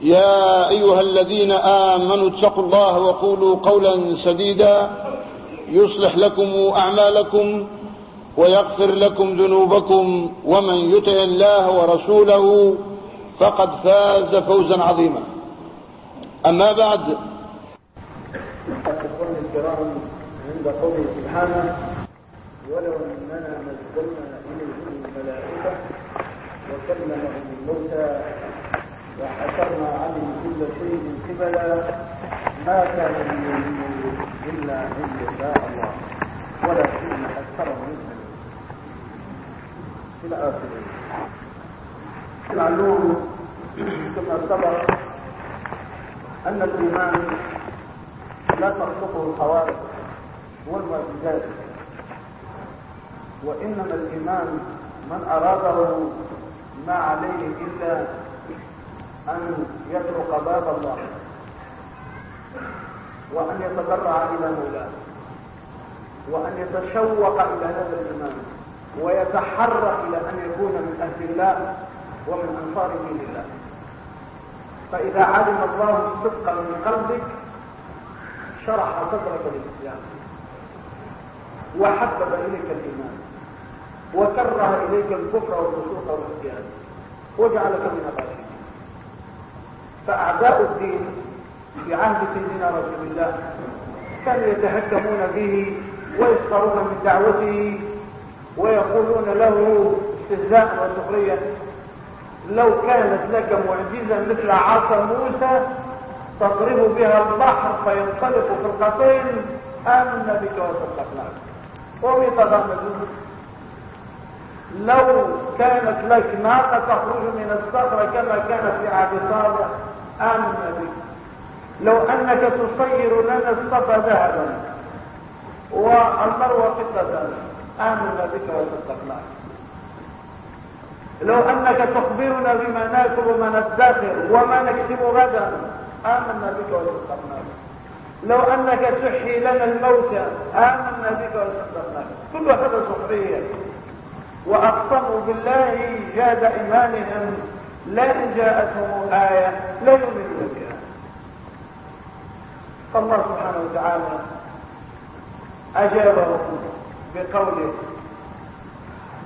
يا أيها الذين آمنوا اتقوا الله وقولوا قولا سديدا يصلح لكم أعمالكم ويغفر لكم ذنوبكم ومن يطع الله ورسوله فقد فاز فوزا عظيما. أما بعد. أخواني الكرام عند قوله سبحانه ولو أننا نزلنا إليهم الملائكة وكلمهم الموتى وحشرنا عليهم كل شيء قبلا ما كان ليؤمنوا إلا أن يشاء الله. ولكن أكثرهم يؤمنون إلى آخره. معلوم كما سبق أن الإيمان لا تخطفه الحوادث والمعجزات وإنما الإيمان من أراده ما عليه إلا أن يطرق باب الله وأن يتضرع إلى مولاه وأن يتشوق إلى هذا الإيمان ويتحرك إلى أن يكون من أهل الله ومن أنصار دين الله. فإذا علم الله الصدق من قلبك شرح صدرك للإسلام وحبب إليك الإيمان وكره إليك الكفر والفسوق والعصيان وجعلك من الراشدين. فأعداء الدين في عهد سيدنا رسول الله كانوا يتهكمون به ويسخرون من دعوته ويقولون له استهزاء وسخرية. لو كانت لك معجزة مثل عصا موسى تضرب بها البحر فينطلق في القطين آمنا بك وصدقناك وهم يتغمدون لو كانت لك ناقة تخرج من الصخرة كما كانت في عهد صالح آمنا بك لو أنك تصير لنا الصفا ذهبا والمروة قطة آمنا بك وصدقناك لو أنك تخبرنا بما ناكل وما ندخر وما نكتب غدا آمنا بك وصدقناك لو أنك تحيي لنا الموتى آمنا بك وصدقناك كل هذا سخرية. وأقسموا بالله جاد إيمانهم لئن جاءتهم آية لا يؤمنون بها. فالله سبحانه وتعالى أجابهم بقوله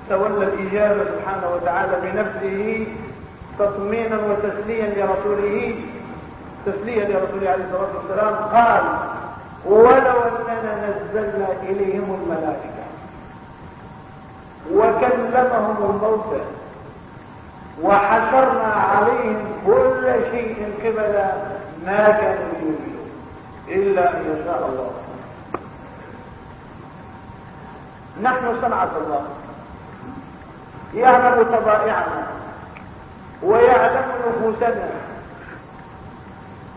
تولى الإجابة سبحانه وتعالى بنفسه تطمينا وتسليا لرسوله. تسليا لرسوله عليه الصلاة والسلام. قال ولو أننا نزلنا إليهم الملائكة وكلمهم الموتى وحشرنا عليهم كل شيء قبلا ما كانوا يؤمنون إلا أن يشاء الله. نحن صنعة الله. يعلم طبائعنا ويعلم نفوسنا.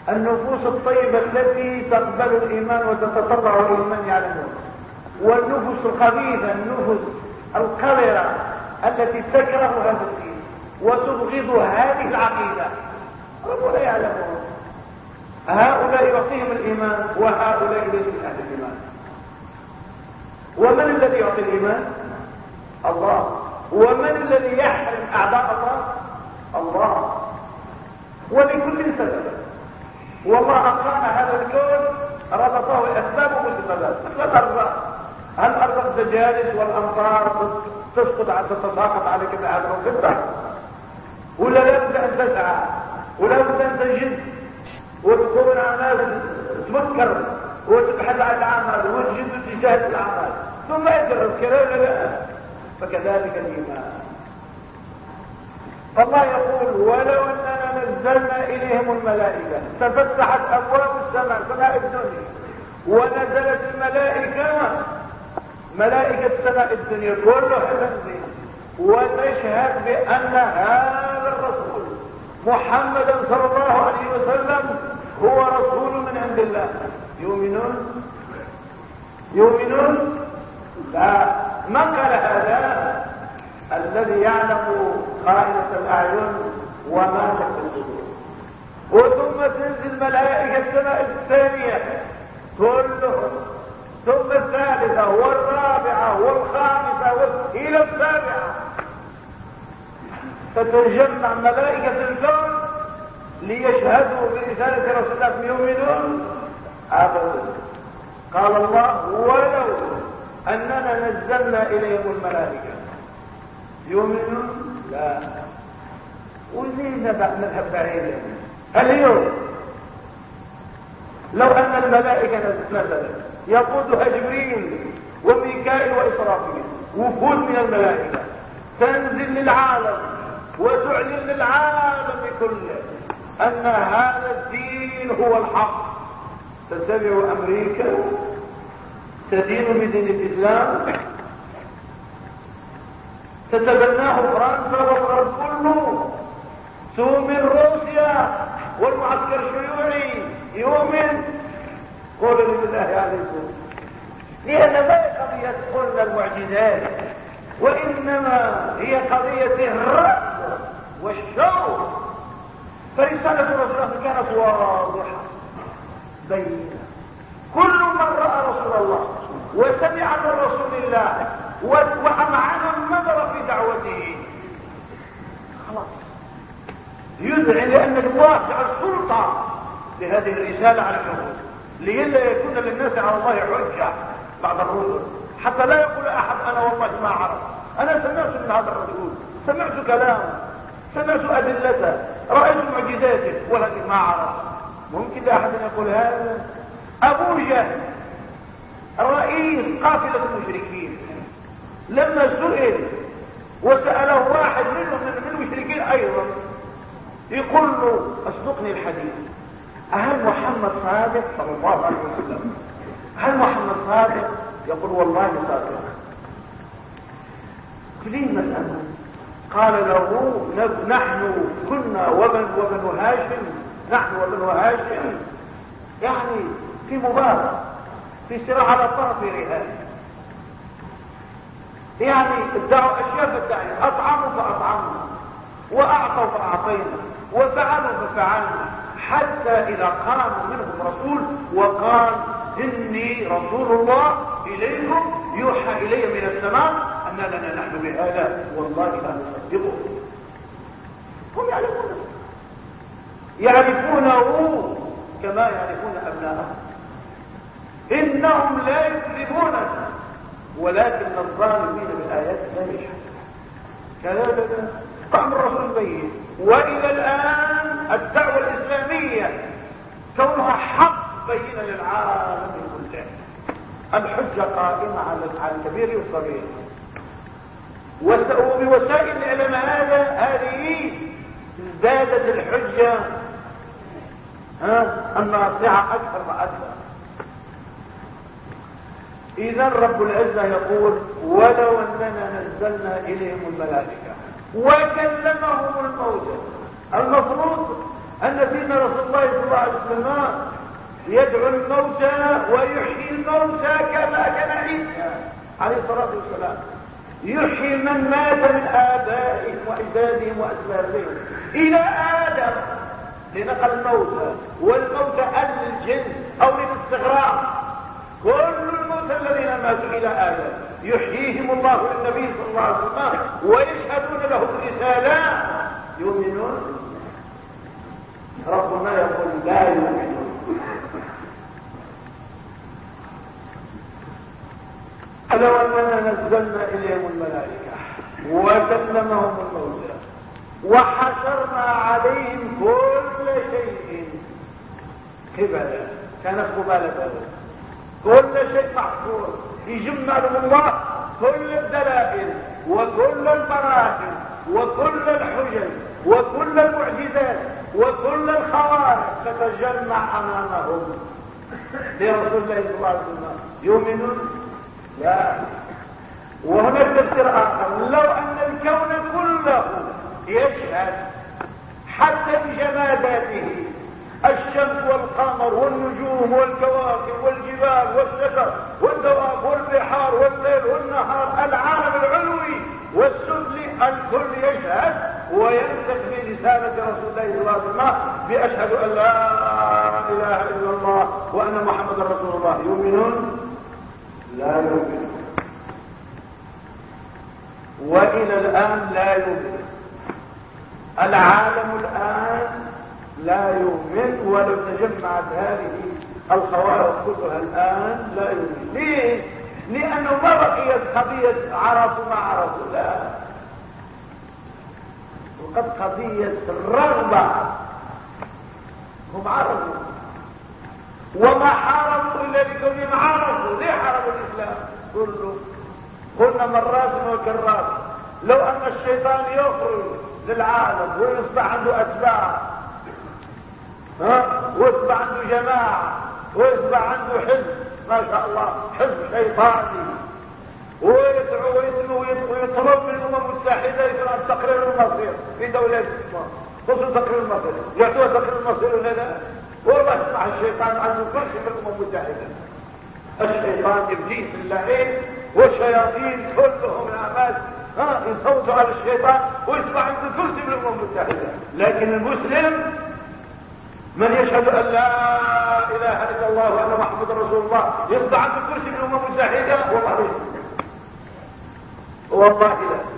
النفوس الطيبة التي تقبل الإيمان وتتطبع الإيمان يعلمون. والنفوس الخبيثة النفوس القذرة التي تكره هذا الدين. وتبغض هذه العقيدة. ربنا يعلمون هؤلاء يعطيهم الإيمان وهؤلاء ليسوا أهل الإيمان. ومن الذي يعطي الإيمان؟ الله. ومن الذي يحرم أعداء الله؟ الله. ولكل سبب. والله أقام هذا الكون ربطه الأسباب والسببات مثل الأرزاق الأرزاق تجالس والأمطار تسقط تتساقط عليك بهذا الفضة ولا لابد أن تسعى ولا بد أن تجد وتكون ناس تفكر وتبحث عن العمل وتجد تجاهد العمل ثم يدرس لا فكذلك الإيمان. فالله يقول ولو أننا نزلنا إليهم الملائكة تفتحت أبواب السماء سماء الدنيا ونزلت الملائكة ملائكة سماء الدنيا كلها تنزل. وتشهد بأن هذا الرسول محمدا صلى الله عليه وسلم هو رسول من عند الله. يؤمنون؟ يؤمنون؟ لا. قال هذا؟ الذي يعلم خائنة الأعين وما تكتب الصدور. وثم تنزل ملائكة السماء الثانية. كلهم ثم الثالثة والرابعة والخامسة إلى السابعة. فتجمع ملائكة الكون ليشهدوا برسالة رسول الله يؤمنون أبدا قال الله ولو أننا نزلنا إليهم الملائكة. يؤمنون لا. وليه نذهب بعيدا اليوم لو أن الملائكة نزلت. يقودها جبريل وميكائيل وإسرافيل. وفود من الملائكة. تنزل للعالم وتعلن للعالم كله أن هذا الدين هو الحق. تتبع أمريكا؟ تدين بدين الإسلام تتبناه فرنسا والغرب كله؟ تؤمن روسيا والمعسكر الشيوعي؟ يؤمن قول بالله عليكم لأن ما هي قضية قلنا المعجزات وإنما هي قضية الرد والشوق. فرسالة رسول الله كانت واضحة بينة كل من رأى رسول الله وسمع من رسول الله وأمعن النظر في دعوته خلاص. يدعي لأن الله جعل سلطة لهذه الرسالة على الحدود لئلا يكون للناس على الله حجة بعد الرسل. حتى لا يقول أحد أنا والله ما أعرف. أنا سمعت من هذا الرسول سمعت كلامه. سمعت أدلته. رأيت معجزاته. ولكن ما أعرف. ممكن لأحد يقول هذا؟ أبو جهل. رئيس قافلة المشركين. لما سئل وسأله واحد منهم من المشركين أيضا يقول له أصدقني الحديث. هل محمد صادق؟ صلى الله عليه وسلم. هل محمد صادق؟ يقول والله صادق. مسألة قال له نحن كنا وبن وبن هاشم نحن وبن هاشم. يعني في مباراة في صراع على طرف رهان. يعني ادعوا أشياء فادعي أطعموا فاطعمنا وأعطوا فأعطينا وفعلوا ففعلنا. حتى إذا قام منهم رسول وقال إني رسول الله إليكم يوحى إلي من السماء أن لنا نحن بهذا والله لا نصدقه. هم يعرفونه. يعرفونه كما يعرفون أبناءهم. إنهم لا يكذبوننا ولكن الظالمين بالآيات لا يشهدون. كذلك قام الرسول بين وإلى الآن الدعوة الإسلامية كونها حق بين للعالم كله. الحجة قائمة على الكبير والصغير. وبوسائل الاعلام هذا هذه ازدادت الحجة. ها؟ الناصعه أكثر وأكثر. اذا رب العزة يقول ولو أننا نزلنا إليهم الملائكة وكلمهم الموتى المفروض أن فينا رسول الله صلى الله عليه وسلم يدعو الموتى ويحيي الموتى كما كان عيسى عليه الصلاة والسلام. يحيي من مات من آبائهم وعبادهم وأسبابهم إلى آدم لنقل الموتى والموتى أهل الجن أو للاستغراق. كل الموتى الذين ماتوا إلى آدم يحييهم الله للنبي صلى الله عليه وسلم ويشهدون له الرسالة يؤمنون ربنا يقول لا يؤمنون. لو أننا نزلنا إليهم الملائكة وكلمهم الموتى وحشرنا عليهم كل شيء. قبلا كانت قبالة كل شيء محفوظ. يجمع الله كل الدلائل وكل البراهين وكل الحجج وكل المعجزات. وكل الخوارق تتجمع أمامهم. لرسول الله صلى الله عليه وسلم يؤمنون؟ لا. وهناك تفسير آخر. لو أن الكون كله يشهد حتى بجماداته الشمس والقمر والنجوم والكواكب والجبال والشجر والدواب والبحار والليل والنهار العالم العلوي والسفلي الكل يشهد ويمسك برسالة رسول الله صلى الله عليه وسلم بأشهد أن لا إله إلا الله وأن محمد رسول الله. يؤمنون؟ لا يؤمنون. وإلى الآن لا يؤمنون. العالم الآن لا يؤمن ولو تجمعت هذه الخوارق كلها الآن لا يؤمن ليه؟ لأنه ما بقيت قضية عرفوا ما عرفوا لا. وقد قضية الرغبة. هم عرفوا. وما حاربوا إلا لكونهم عرفوا. ليه حاربوا الإسلام؟ كله قلنا مرات وكرات لو أن الشيطان يخرج للعالم ويصبح عنده أتباع ها؟ ويصبح عنده جماعة ويصبح عنده حزب. ما شاء الله حزب شيطاني. ويدعو ويدعو ويطلب من الأمم المتحدة يصنع تقرير المصير في دولة الإسلام. خصوصا تقرير المصير؟ يعطوها تقرير المصير ولا لا؟ والله يسمع الشيطان عنده كل شيء في الأمم المتحدة. الشيطان إبليس اللعين والشياطين كلهم الأعمال. ها يصوتوا على الشيطان ويسمع عنده كرسي من الأمم المتحدة. لكن المسلم من يشهد أن لا إله إلا الله وأن محمد رسول الله يصبح عنده كرسي من الامم المتحده والله ليس والله لا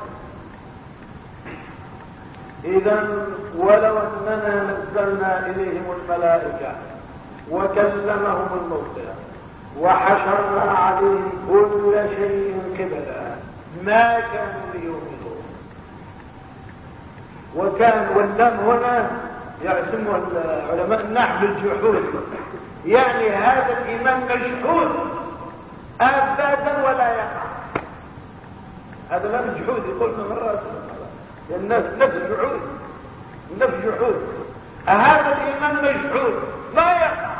إذا ولو أننا نزلنا إليهم الملائكة وكلمهم الموتى وحشرنا عليهم كل شيء قبلا ما كانوا ليؤمنوا. وكان واللام هنا يسموه علماء النحو الجحود. يعني هذا الإيمان مجحود ابدا ولا يقع. هذا لم جحود يقولنا مرات الناس نفس جحود نفس جحود. هذا الإيمان مجحود ما يقع.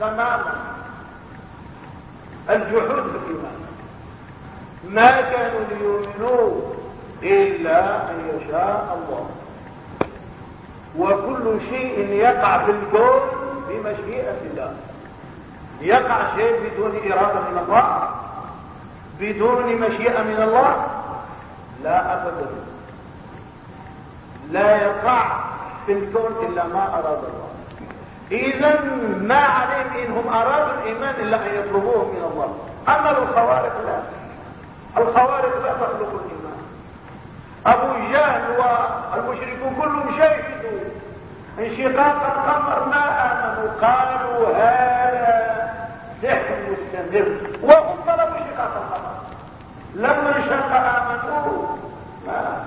تماما. الجحود في الإيمان. ما كانوا ليؤمنوا إلا أن يشاء الله. وكل شيء يقع في الكون بمشيئة الله. يقع شيء بدون إرادة من الله بدون مشيئة من الله؟ لا أبدا. لا يقع في الكون إلا ما أراد الله. إذا ما عليهم إنهم أرادوا الإيمان إلا أن يطلبوه من الله. أما الخوارق لا. الخوارق لا تخلق الإيمان. أبو جهل والمشركون كلهم شهدوا. انشقاق القمر ما آمنوا قالوا هذا سحر مستمر. وهم طلبوا انشقاق القمر. لما انشق آمنوا ما؟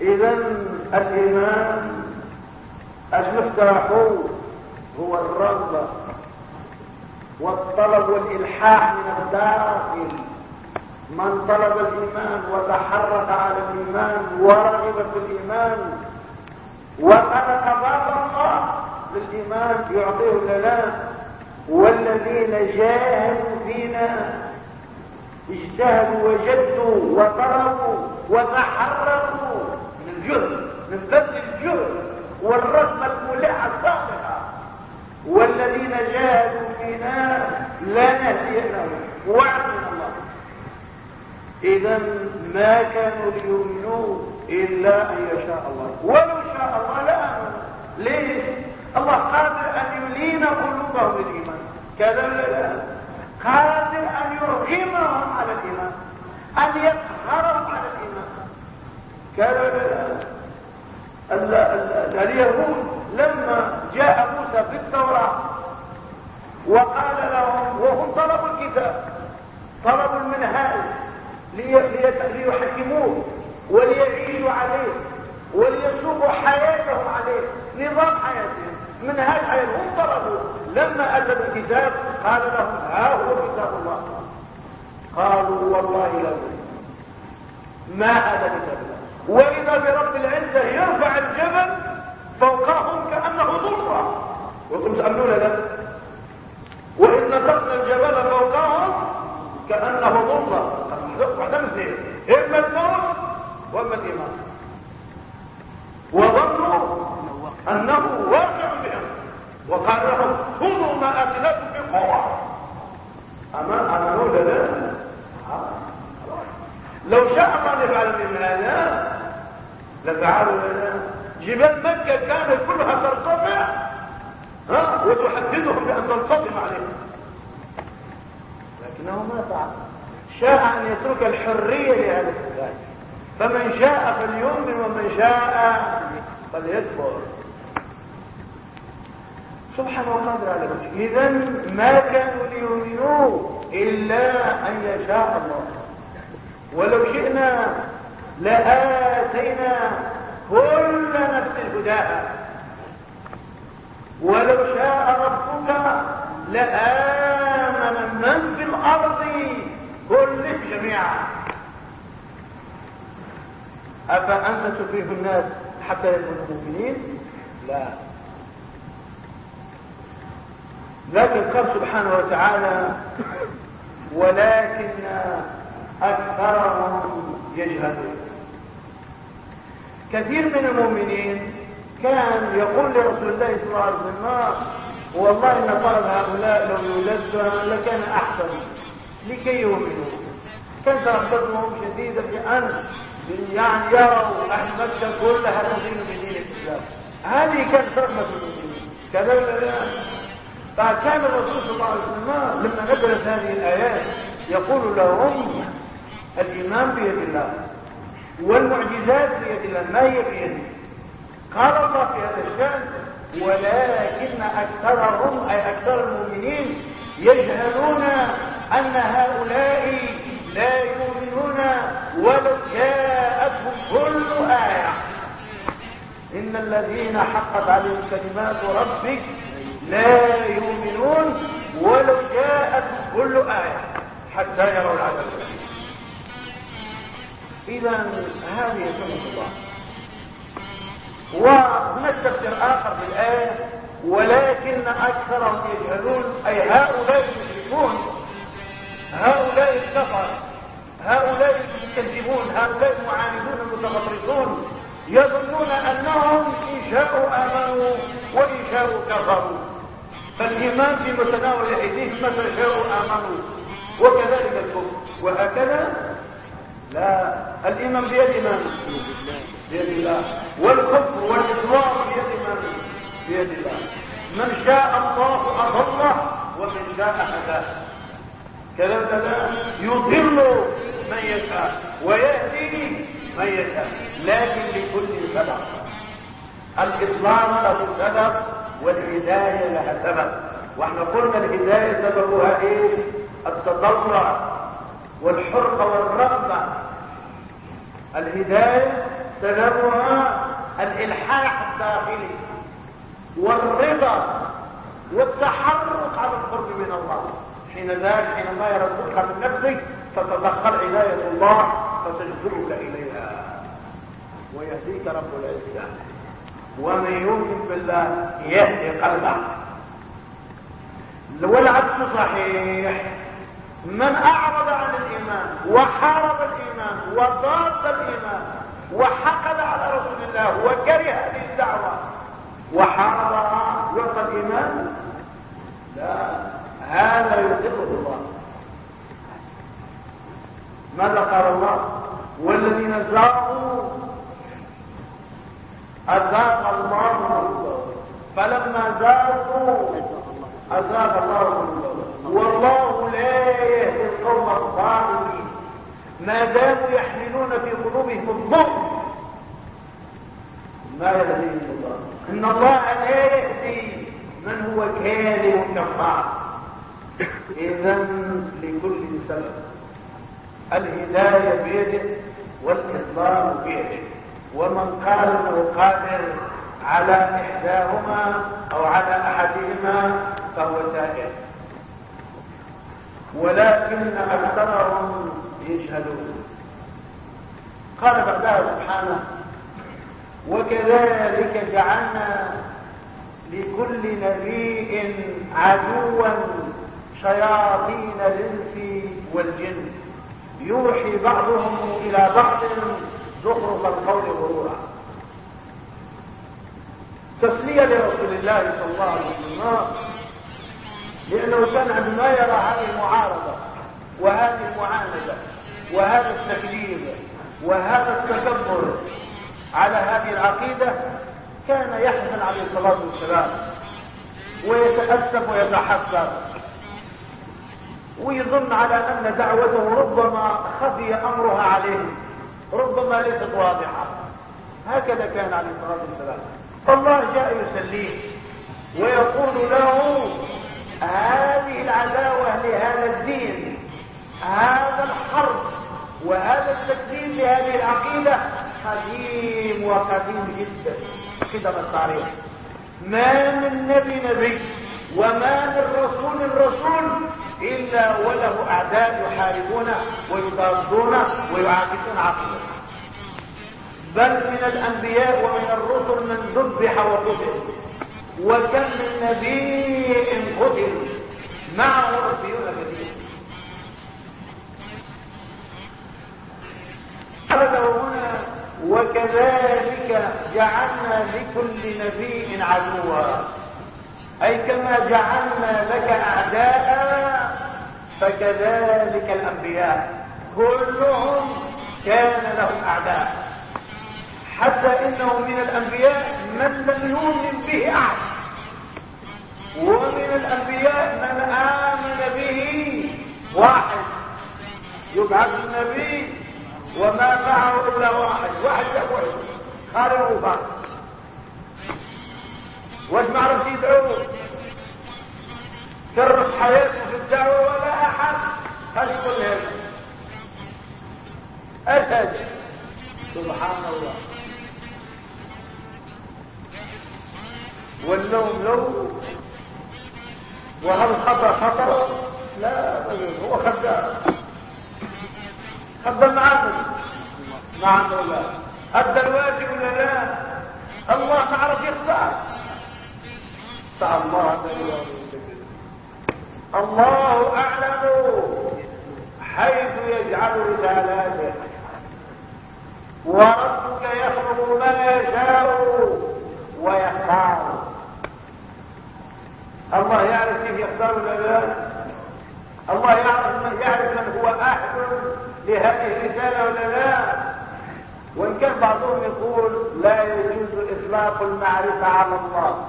إذا الإيمان المفتاح هو الرغبة والطلب والإلحاح من الداخل. من طلب الإيمان وتحرك على الإيمان ورغب في الإيمان وخلق باب الله للإيمان يعطيه لنا والذين جاهدوا فينا اجتهدوا وجدوا وطلبوا وتحركوا من الجهد من بذل الجهد والرغبة الملحة الصالحة والذين جاهدوا فينا لا نهدينهم. وعد من الله إذا ما كانوا ليؤمنوا إلا أن يشاء الله. ولو شاء الله لامنوا ليه الله قادر أن يلين قلوبهم بالإيمان. كذا لا قادر أن يرغمهم على الإيمان. أن يقهرهم على الإيمان. كذا لا اليهود لما جاء موسى في التوراة وقال لهم وهم طلبوا الكتاب طلبوا المنهاج. ليحكموه وليعيشوا عليه وليسوقوا حياتهم عليه. نظام حياتهم. من هذا هم طلبوا. لما أتى الكتاب قال لهم ها هو كتاب الله. قالوا والله لا ما هذا كتاب الله وإذا برب العزة يرفع الجبل فوقهم كأنه ضرة. وكم تأمنون ذلك وإن نطقنا الجبل فوقهم كأنه ضرة. واحدة من اثنين إما الموت وإما الإيمان. وظنوا أنه واقع بهم. وقال لهم خذوا ما أتلكم بقوة أما أمنوا لنا لو شاء الله يفعل هذا لفعلوا لنا. جبال مكة كانت كلها ترتفع ها وتحددهم بأن تنتظم عليهم. لكنه ما فعل شاء أن يترك الحرية لهذا الكتاب فمن شاء فليؤمن ومن شاء فليكفر. سبحانه وتعالى على إذا ما كانوا ليؤمنوا إلا أن يشاء الله. ولو شئنا لآتينا كل نفس هداها. ولو شاء ربك لآمن من في الأرض. كلهم جميعا. أفأنت تكره الناس حتى يكونوا مؤمنين؟ لا. لكن قال سبحانه وتعالى ولكن أكثرهم يجهلون. كثير من المؤمنين كان يقول لرسول الله صلى الله عليه وسلم والله إن طلب هؤلاء لو يولد لكان أحسن. لكي يؤمنوا. كان تربطهم شديدا بان يعني يروا أهل مكه كلها تدين بدين الإسلام. هذه كانت رغبه المؤمنين. كذلك فكان الرسول صلى الله عليه وسلم لما نزلت هذه الآيات يقول لهم الإيمان بيد الله والمعجزات بيد الله ما هي بيده قال الله في هذا الشأن ولكن أكثرهم أي أكثر المؤمنين يجهلون أن هؤلاء لا يؤمنون ولو جاءتهم كل آية. إن الذين حقت عليهم كلمات ربك لا يؤمنون ولو جاءتهم كل آية حتى يروا العذاب. إذا هذه سنة الله. وهناك تفسير آخر في الآية ولكن أكثرهم يجهلون أي هؤلاء المشركون هؤلاء الكفر هؤلاء المكذبون هؤلاء المعاندون المتغطرسون يظنون أنهم إن شاءوا آمنوا وإن شاءوا كفروا فالإيمان في متناول أيديهم متى شاءوا آمنوا وكذلك الكفر وهكذا لا الإيمان بيد من؟ بيد الله والكفر والإسلام بيد من؟ بيد الله من شاء الله أضله ومن شاء هداه كلام كذا يضل من يشاء ويهدي من يشاء. لكن لكل سبب. الإسلام له سبب والهداية لها سبب. وإحنا قلنا الهداية سببها إيه؟ التضرع والحرقة والرغبة. الهداية سببها الإلحاح الداخلي والرضا والتحرك على القرب من الله. حين ذلك حينما يردك من نفسك تتدخل عناية الله فتجذبك إليها. ويهديك رب العزة. ومن يؤمن بالله يهدي قلبه. والعكس صحيح. من أعرض عن الإيمان وحارب الإيمان وضاد الإيمان وحقد على رسول الله وكره هذه الدعوة وحاربها وفق الإيمان لا. هذا يحبه الله. ماذا قال الله؟ والذين زاغوا أزاق الله فلما زاغوا أزاق الله والله لا يهدي القوم الظالمين. ما داموا يحملون في قلوبهم الظلم. ما يهديهم الله إن الله لا يهدي من هو كاذب كفار. اذا لكل سبب. الهداية بيده والاصلاح بيده. ومن قال انه قادر على إحداهما أو على أحدهما فهو سائر ولكن أكثرهم يجهلون. قال بعدها سبحانه وكذلك جعلنا لكل نبي عدوا شياطين الإنس والجن. يوحي بعضهم إلى بعض زخرف القول غرورا. تسليه لرسول الله صلى الله عليه وسلم لأنه كان عندما يرى هذه المعارضة وهذه المعاندة وهذا التكليف وهذا التكبر على هذه العقيدة كان يحزن عليه الصلاة والسلام ويتأسف ويتحسر ويظن على أن دعوته ربما خفي أمرها عليه. ربما ليست واضحة. هكذا كان عليه الصلاة والسلام. فالله جاء يسليه ويقول له هذه العداوة لهذا الدين هذا الحرب وهذا التكذيب لهذه العقيدة قديم وقديم جدا. قدم التاريخ ما من نبي نبي وما من رسول رسول إلا وله أعداء يحاربونه ويضادونه ويعاكسون عقيدته بل من الأنبياء ومن الرسل من ذبح وقتل. وكم من نبي قتل. معه ربيون كثير هذا هنا. وكذلك جعلنا لكل نبي عدوا. أي كما جعلنا لك أعداء فكذلك الأنبياء كلهم كان لهم أعداء. حتى إنه من الأنبياء من لم يؤمن به أحد. ومن الأنبياء من آمن به واحد. يبعث النبي وما معه إلا واحد. واحد يقول خالد وفاق واش ما عرفش يدعوه؟ كرس حياته في الدعوة ولا أحد. يقول هذا أسد سبحان الله. واللوم لوم وهل خطأ خطأ؟ لا هو خدام. خدام معنا نعم ولا أدى الواجب ولا لا؟ الله ما عرف يختار تعال الله. الله أعلم حيث يجعل رسالاته. وربك يخلق ما يشاء ويختار. الله يعرف كيف يختار الأولاد الله يعرف من يعرف من هو أهل لهذه الرسالة ولا لا وإن كان بعضهم يقول لا يجوز إطلاق المعرفة على الله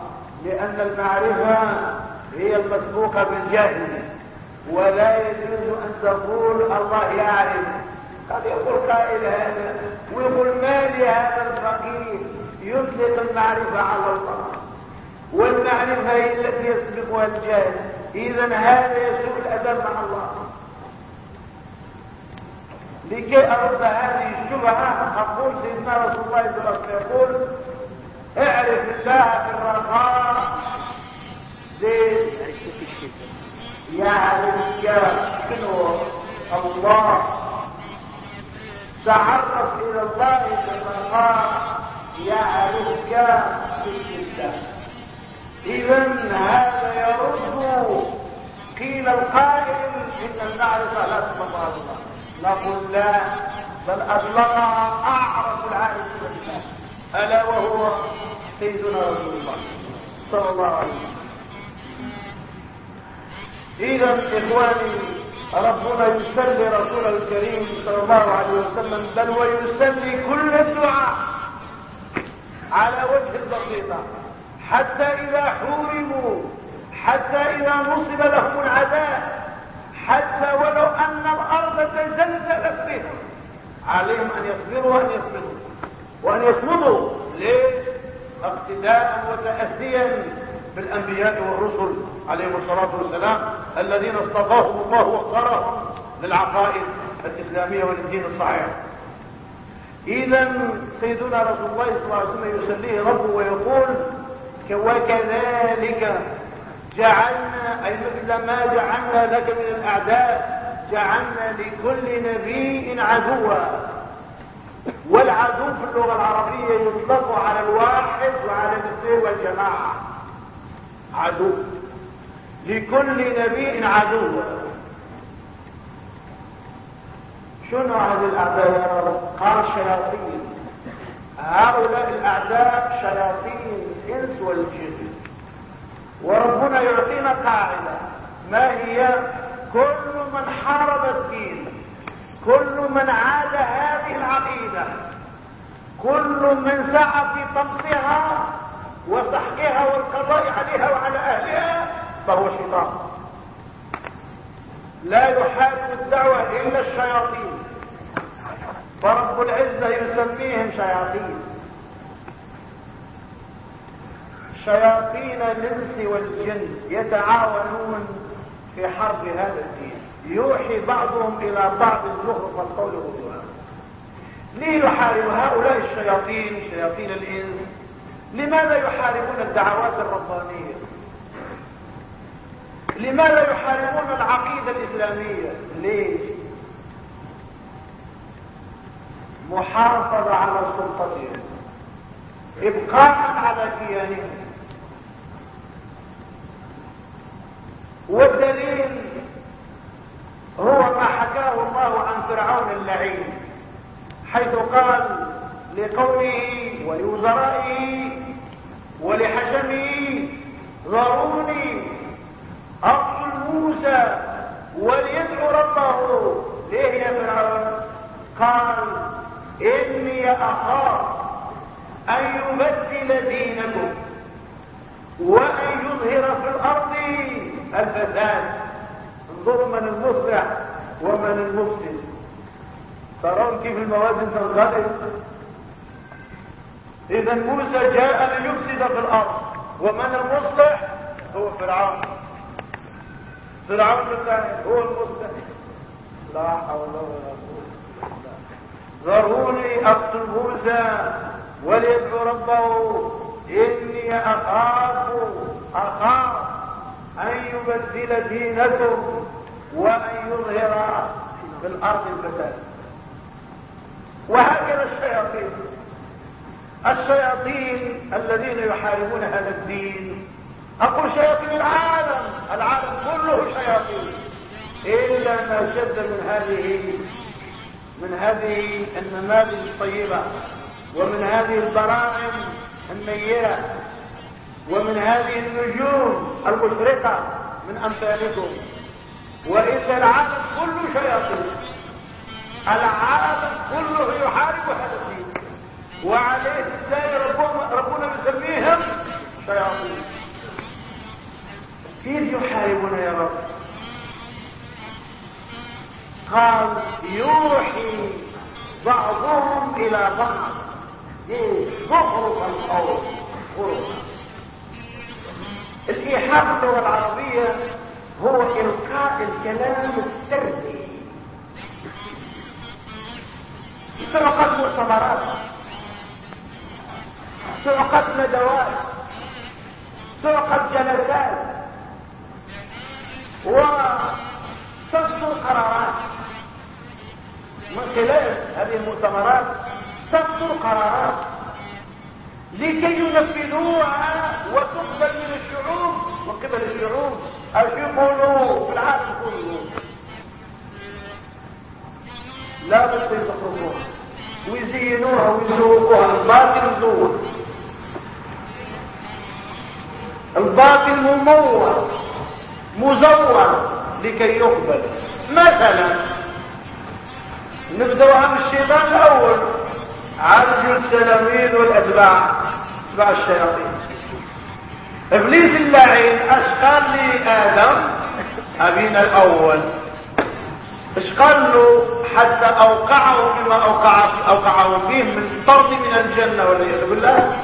لأن المعرفة هي المسبوقة بالجهل ولا يجوز أن تقول الله يعرف قد يقول قائل هذا ويقول ما لهذا الفقير؟ يطلق المعرفة على الله. والمعرفة هي التي يسبقها الجاهل إذا هذا يسوء الأدب مع الله. لكي أرد هذه الشبهة أقول سيدنا رسول الله صلى الله عليه وسلم يقول اعرف الله في الرخاء يعرفك منه الله. تعرف إلى الله في الرخاء يعرفك في الشدة إذا هذا يرد قيل القائل إن المعرفة لا تطلع الله. نقول لا بل أطلقها أعرف العارفين بالله. ألا وهو سيدنا رسول الله صلى الله عليه وسلم. إذا إخواني ربنا يسلي رسوله الكريم صلى الله عليه وسلم بل ويسلي كل الدعاء على وجه البسيطة. حتى إذا حوربوا حتى إذا نصب لهم العذاب حتى ولو أن الأرض تزلزلت بهم. عليهم أن يصبروا وأن يصبروا. وأن يصمدوا. ليه؟ اقتداء وتأسيا. بالأنبياء والرسل عليهم الصلاة والسلام الذين اصطفاهم الله واختارهم للعقائد الإسلامية والدين الصحيح. إذا سيدنا رسول الله صلى الله عليه وسلم يسليه ربه ويقول وكذلك جعلنا أي مثل ما جعلنا لك من الأعداء جعلنا لكل نبي عدوا. والعدو في اللغة العربية يطلق على الواحد وعلى الاثنين والجماعة. عدو. لكل نبي عدو. شنو هذه الأعداء يا رب؟ قال شياطين. هؤلاء الأعداء شياطين الإنس والجن. وربنا يعطينا قاعدة. ما هي؟ كل من حارب الدين. كل من عاد هذه العقيدة. كل من سعى في طمسها وسحقها والقضاء عليها وعلى أهلها فهو شيطان. لا يحارب الدعوة إلا الشياطين. فرب العزة يسميهم شياطين. شياطين الإنس والجن يتعاونون في حرب هذا الدين. يوحي بعضهم إلى بعض الزخرف والقول غدوها ليه يحارب هؤلاء الشياطين شياطين الإنس؟ لماذا يحاربون الدعوات الربانية؟ لماذا يحاربون العقيدة الإسلامية؟ ليش؟ محافظة على سلطتهم إبقاء على كيانهم والدليل هو ما حكاه الله عن فرعون اللعين حيث قال لقومه ولوزرائه ولحشمه ذروني أقتل موسى وليدعو ربه. ليه يا فرعون؟ قال إني أخاف أن يبدل دينكم وأن يظهر في الأرض الفساد. انظروا من المصلح ومن المفسد. ترون كيف الموازن تنغلق إذا موسى جاء ليفسد في الأرض. ومن المصلح؟ هو فرعون. فرعون الثاني هو المصلح. لا حول ولا قوة ذروني أقتل موسى وليدعو ربه. إني أخاف أخاف أن يبدل دينكم وأن يظهر في الأرض الفساد. وهكذا الشياطين. الشياطين الذين يحاربون هذا الدين. أقول شياطين العالم. العالم كله شياطين. إلا ما شد من هذه من هذه النماذج الطيبة ومن هذه البراعم النيره ومن هذه النجوم المشرقة من أمثالكم. وإذا العالم كله شياطين. العالم كله يحارب هذا الدين. وعليه إزاي ربنا, يسميهم شياطين. كيف يحاربون يا رب؟ قال يوحي بعضهم إلى بعض زخرف القول غرفه الإيحاء في اللغة العربية هو إلقاء الكلام السري. تعقد مؤتمرات. تعقد ندوات تعقد جلسات وتصدر قرارات. من خلال هذه المؤتمرات تصدر قرارات لكي ينفذوها وتقبل من الشعوب من قبل الشعوب يقولوا في العالم كله. لا بد يخرجوها ويزينوها ويزوقوها. الباطل مزور الباطل ممور مزور لكي يقبل. مثلا نبدأ من الشيطان الأول. عرج التلاميذ والأتباع؟ أتباع الشياطين. إبليس اللعين اش قال لآدم أبينا الأول. اش قال له؟ حتى أوقعه بما اوقع أوقعه فيه من طرد من الجنة والعياذ بالله.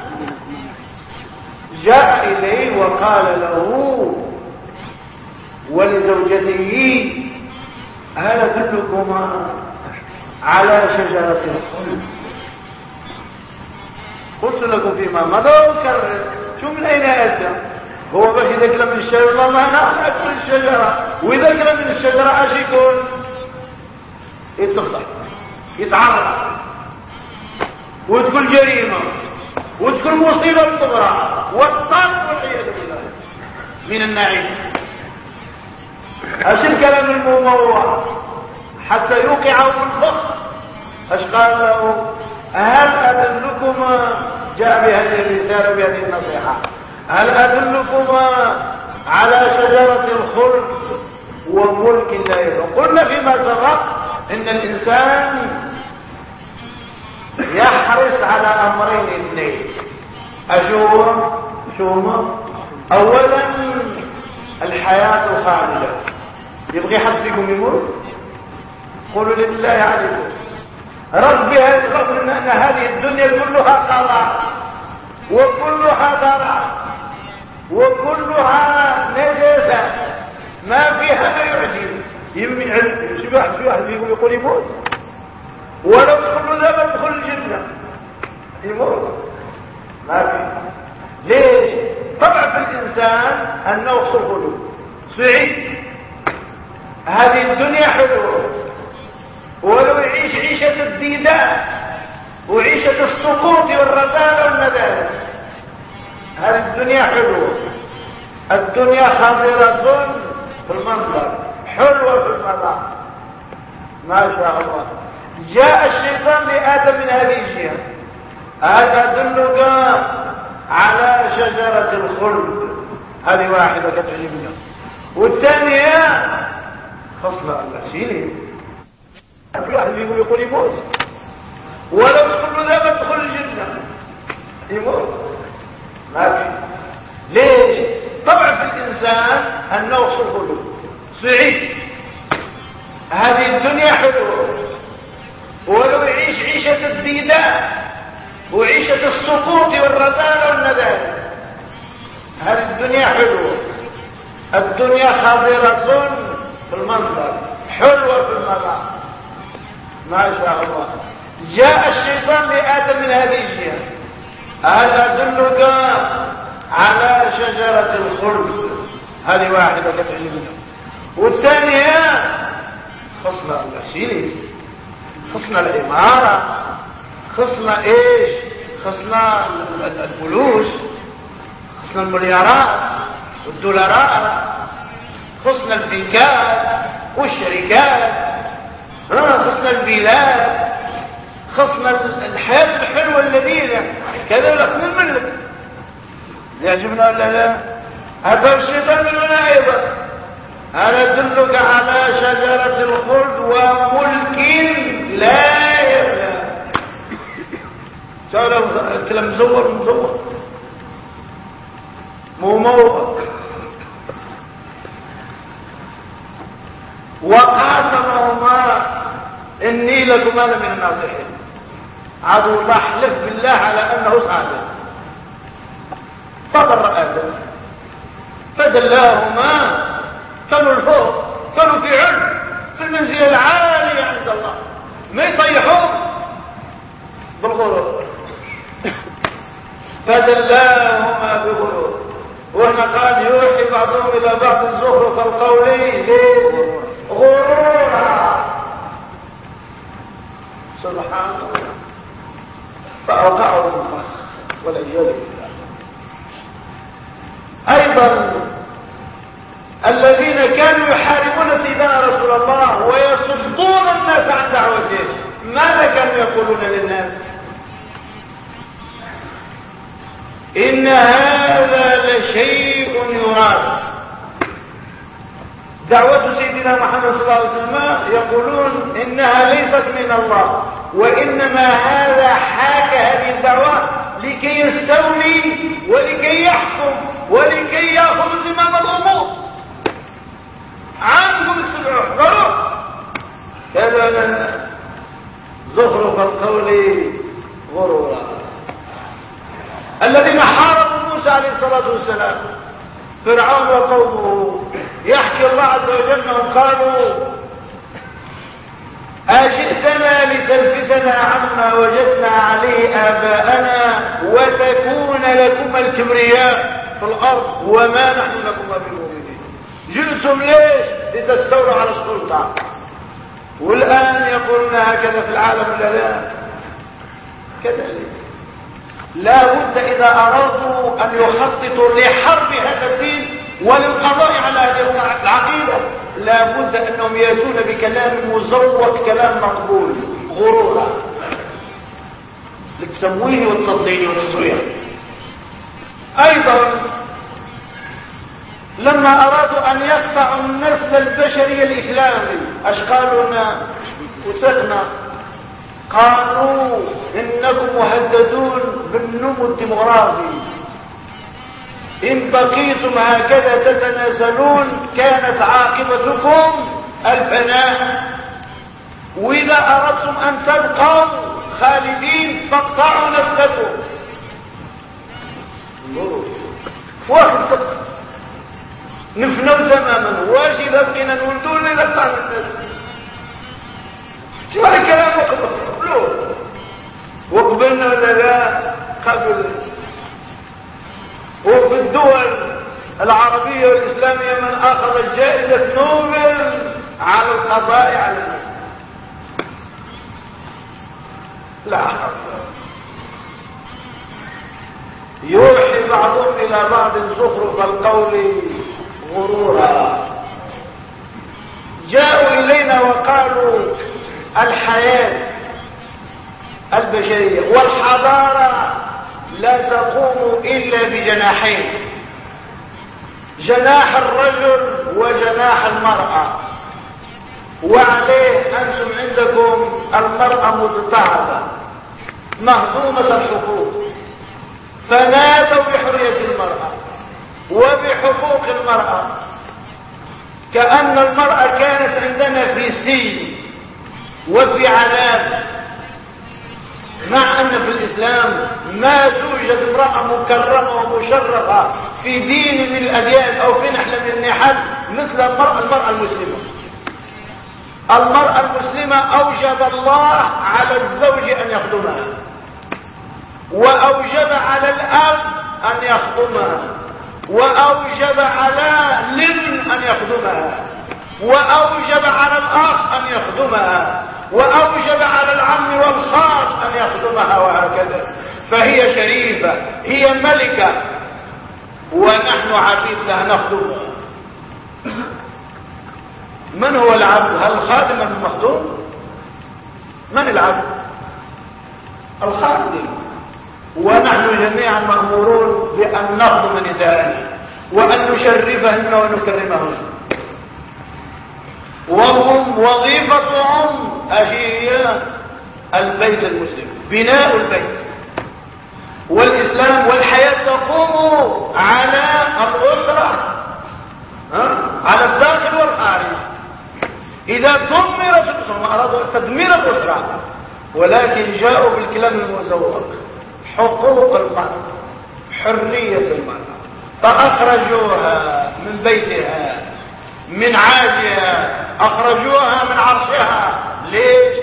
جاء إليه وقال له ولزوجته هل ادلكما على شجره الخلد قلت لكم فيما مضى شو من أين أتى؟ هو باش كلم من الشجرة الله ما أكل الشجرة. وإذا من الشجرة اش يكون يتخطى يتعرض. وتكون جريمه وتكون مصيبة كبرى والطرد والعياذ بالله. من النعيم. اش الكلام المموع حتى يوقعه الفخر اش قال له؟ هل أدلكم؟ جاء بهذه الرسالة بهذه النصيحة. هل أدلكم على شجرة الخلد وملك لا يبلغ قلنا فيما سبق إن الإنسان يحرص على أمرين اثنين. أشوف شوم. اولا الحياة الخالده يبغي حد فيكم يموت؟ قولوا لله عليكم ربي إن هذه الدنيا كلها قضاء. وكلها ضرر. وكلها نجاسة. ما فيها ما يعجب. يمي في واحد في واحد يقول يقول يموت. ولو كل ذا يدخل الجنة. يموت. ما في. ليش؟ طبع في الإنسان انه صفر سعيد. هذه الدنيا حلوة. ولو يعيش عيشة الديدان وعيشة السقوط والرذال والندالة هذه الدنيا حلوة. الدنيا خضرة في المنظر. حلوة في المنظر ما شاء الله. جاء الشيطان لآدم من هذه الجهة. هل أدلك على شجرة الخلد. هذه واحدة كتعجبنا والثانية خصلة الله. شيلين في واحد يقول يقول يموت. ولو كل ذا تدخل الجنة. يموت. ما في. ليش؟ طبع في الإنسان أنه صفر سعيد هذه الدنيا حلوة. ولو يعيش عيشة الديدان وعيشة السقوط والرذال والندال هذه الدنيا حلوة. الدنيا خضرة في المنظر حلوة في المنظر. ما شاء الله. جاء الشيطان لآدم من هذه الجهة. هل أدلك على شجرة الخلد. هذه واحدة كتعلمنا والثانية خصنا الأسيلي خصنا الإمارة خصنا إيش؟ خصنا الفلوس خصنا المليارات والدولارات خصنا الفنكات والشركات خصنا البلاد خصنا الحياة الحلوة اللذيذة كذا خصنا الملك. يعجبنا ولا لا هذا الشيطان مننا أيضا أنا أدلك على شجرة الخلد وملك لا يبلى سألوا الكلام مزور مزور. مو وقاسمهما إني لكم أنا من الناصحين. عدو الله حلف بالله على أنه صادق. فضر آدم فدلاهما كانوا الفوق كانوا في علم في المنزلة العالية عند الله. ما يطيحون بالغرور فدلاهما بغرور وهنا قال يوحي بعضهم إلى بعض الزخرف القولي غرورا. سبحان الله. فأوقعوا الفخ والعياذ بالله. أيضا الذين كانوا يحاربون سيدنا رسول الله ويصدون الناس عن دعوته. ماذا كانوا يقولون للناس؟ إن هذا لشيء يراد. دعوة سيدنا محمد صلى الله عليه وسلم يقولون إنها ليست من الله وإنما هذا حاك هذه الدعوة لكي يستولي ولكي يحكم ولكي يأخذ زمام الأمور. عنكم السبعون قالوا كذا زخرف القول غرورا. الذين حاربوا موسى عليه الصلاة والسلام فرعون وقومه يحكي الله عز وجل أنهم قالوا أجئتنا تلفتنا عما وجدنا عليه آباءنا وتكون لكم الكبرياء في الأرض وما نحن لكم بمؤمنين جئتم ليش؟ لتستولوا على السلطة. والآن يقولون هكذا في العالم ولا لا؟ كذلك. لا بد إذا أرادوا أن يخططوا لحرب هذا الدين وللقضاء على هذه العقيدة. لا بد أنهم يأتون بكلام مزوق كلام مقبول. غرورا. للتمويه والتضليل والتسوية أيضا لما أرادوا أن يقطعوا النسل البشري الإسلامي أشقالنا وسقنا قالوا إنكم مهددون بالنمو الديمغرافي إن بقيتم هكذا تتناسلون كانت عاقبتكم الفناء وإذا أردتم أن تبقوا خالدين فاقطعوا نسلكم واحد نفنوا تماما واش إذا بقينا نولدوا ولا قطعنا النسل شو الكلام؟ وقبل وقبلنا ولا لا؟ قبل. وفي الدول العربية والإسلامية من أخذ جائزة نوبل على القضاء على الناس. لا يوحي بعضهم إلى بعض زخرف القول غرورا جاءوا إلينا وقالوا الحياة البشرية والحضارة لا تقوم إلا بجناحين. جناح الرجل وجناح المرأة. وعليه أنتم عندكم المرأة مضطهدة مهضومة الحقوق. فنادوا بحرية المرأة. وبحقوق المرأة. كأن المرأة كانت عندنا في سجن وفي عذاب. مع أن في الإسلام ما توجد امرأة مكرمة ومشرفة في دين من الأديان أو في نحلة من النحل مثل المرأة, المرأة المسلمة. المرأة المسلمة أوجب الله على الزوج أن يخدمها. وأوجب على الأب أن يخدمها. وأوجب على الابن أن يخدمها. وأوجب على الأخ أن يخدمها. وأوجب على العم والخاص أن يخدمها وهكذا. فهي شريفة هي ملكة. ونحن عبيد لها نخدمها من هو العبد؟ هل الخادم من المخدوم من العبد؟ الخادم. ونحن جميعا مأمورون بأن نخدم نسائنا وأن نشرفهن ونكرمهن. وهم وظيفتهم هي البيت المسلم بناء البيت. والإسلام والحياة تقوم على الأسرة على الداخل والخارج. إذا دمرت الأسرة أرادوا تدمير الأسرة ولكن جاءوا بالكلام المزوق حقوق المرأة حرية المرأة. فأخرجوها من بيتها من عاجها أخرجوها من عرشها. ليش؟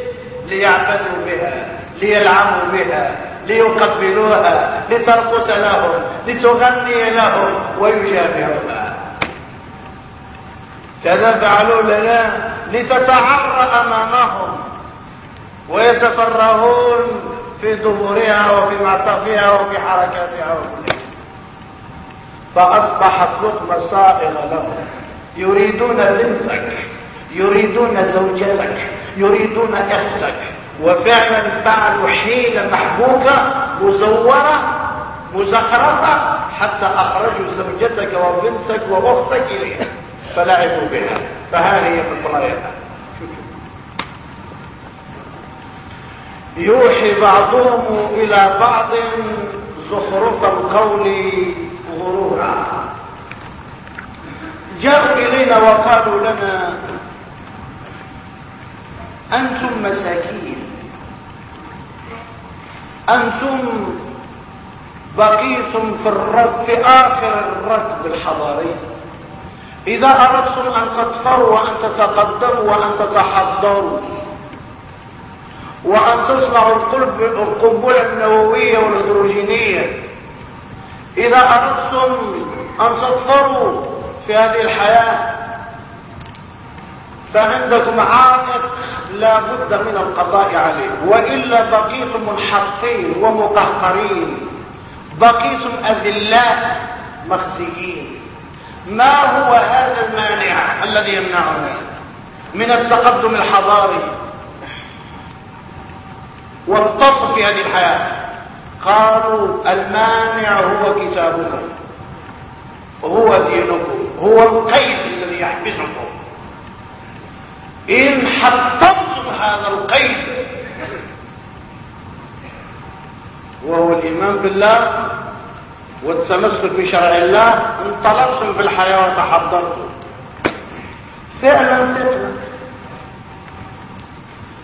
ليعبدوا بها ليلعبوا بها ليقبلوها لترقص لهم لتغني لهم ويجامعوها كذا فعلوا لنا لتتعرى أمامهم ويتفرغون في ظهورها وفي معطفها وفي حركاتها وكل فأصبحت لقمة صائغة لهم يريدون بنتك يريدون زوجتك يريدون أختك. وفعلا فعلوا حيلة محبوكة مزورة مزخرفة حتى أخرجوا زوجتك وبنتك واختك إليها. فلعبوا بها. فهذه الطريقة. يوحي بعضهم إلى بعض زخرف القول غرورا. جاءوا إلينا وقالوا لنا أنتم مساكين. أنتم بقيتم في الرد في آخر الركب الحضاري إذا أردتم أن تطفروا وأن تتقدموا وأن تتحضروا. وأن تصنعوا القنبلة النووية والهيدروجينية. إذا أردتم أن تظفروا في هذه الحياة فعندكم عائق لا بد من القضاء عليه وإلا بقيتم منحطين ومقهقرين بقيتم أذلاء مخزيين. ما هو هذا المانع الذي يمنعنا من التقدم الحضاري؟ والطرق في هذه الحياة. قالوا المانع هو كتابكم هو دينكم. هو القيد الذي يحبسكم إن حطمتم هذا القيد وهو الإيمان بالله والتمسك بشرع الله انطلقتم في الحياة وتحضرتم. فعلا فتنة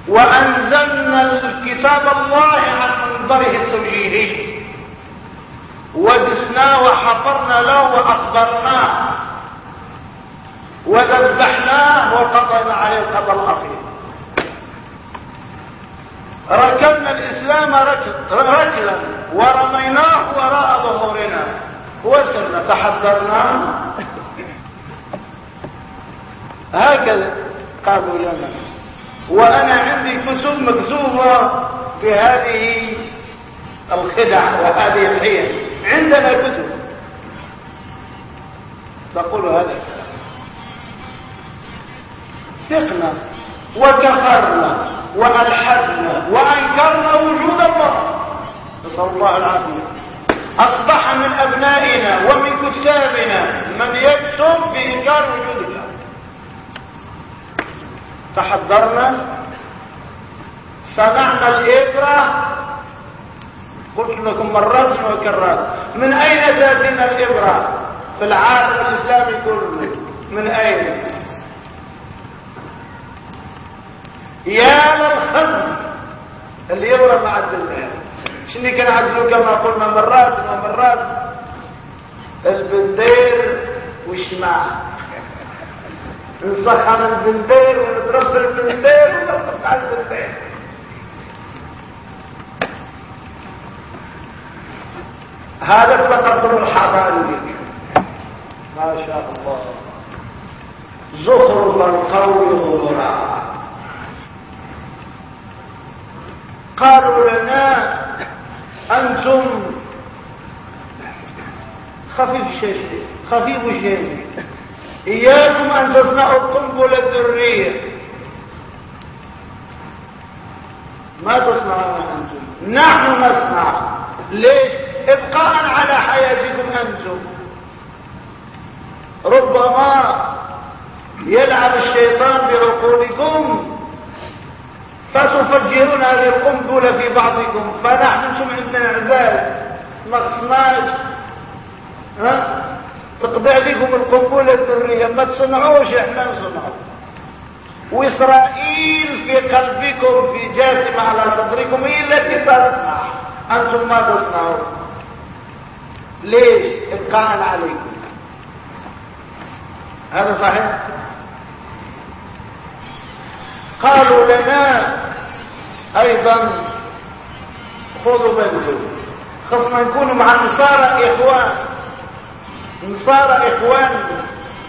وأنزلنا الكتاب الله عن منبره التوجيهي ودسناه وحفرنا له وأخبرناه. وذبحناه وقضينا عليه القضاء الأخير ركبنا الإسلام ركلا ورميناه وراء ظهورنا. وسرنا تحضرنا هكذا قالوا لنا وأنا عندي كتب مكتوبة بهذه الخدع وهذه الحيل. عندنا كتب تقول هذا ثقنا وكفرنا وألحدنا وأنكرنا وجود الله. نسأل الله العافية. أصبح من أبنائنا ومن كتابنا من يكتب بإنكار وجود الله. تحضرنا؟ صنعنا الإبرة. قلت لكم مرات وكرات من أين تأتينا الإبرة؟ في العالم الإسلامي كله. من أين؟ يا للخز اللي يبرى ما عدلناه شنو كان عدلوا كما قلنا؟ مرات ومرات البندير والشماع نسخن البندير ونترص البندير ونطلق على البندير هذا التقدم الحضاري ما شاء الله. زخرف القول غرورا قالوا لنا أنتم خفيف الشيء خفيف الشيء إياكم أن تصنعوا القنبلة الذرية ما تصنعون أنتم؟ نحن نصنع. ليش؟ إبقاء على حياتكم أنتم. ربما يلعب الشيطان بعقولكم فتفجرون هذه القنبلة في بعضكم. فنحن أنتم عندنا أعزاز ما ها؟ تقضي عليكم القنبلة الذرية. ما تصنعوش إحنا نصنعوا وإسرائيل في قلبكم في جاثم على صدركم هي التي تصنع. أنتم ما تصنعون. ليش؟ إبقاء عليكم. هذا صحيح؟ قالوا لنا أيضا خذوا بالكم. خصنا نكون مع النصارى إخوان. نصارى إخوان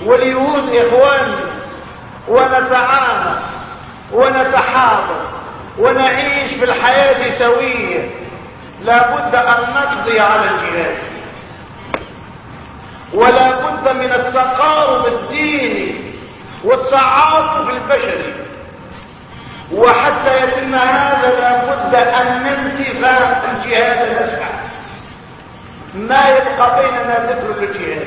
واليهود إخوان ونتعامل ونتحاضر ونعيش في الحياة سوية. لا بد أن نقضي على الجهاد. ولا بد من التقارب الديني والتعاطف البشري. وحتى يتم هذا لابد أن ننتفى الجهاد الاسمع ما يبقى بيننا مثل الجهاد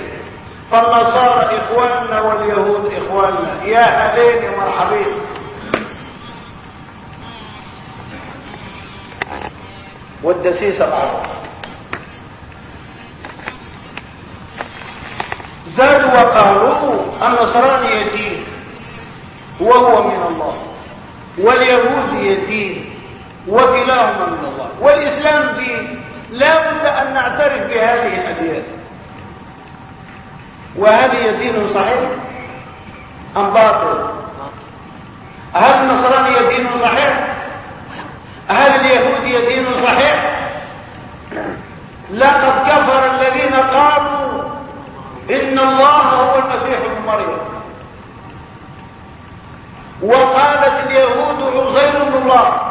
فالنصارى إخواننا واليهود إخواننا. يا أهلين يا مرحبين. والدسيسة العرب. زادوا وقالوا النصراني دين وهو من الله. واليهود هي دين وكلاهما من الله. والإسلام دين. لا بد أن نعترف بهذه الأديان وهذه دين صحيح أم باطل؟ هل النصرانية دين صحيح؟ هل اليهودية دين صحيح؟ لقد كفر الذين قالوا إن الله هو المسيح ابن مريم. وقالت اليهود عزير الله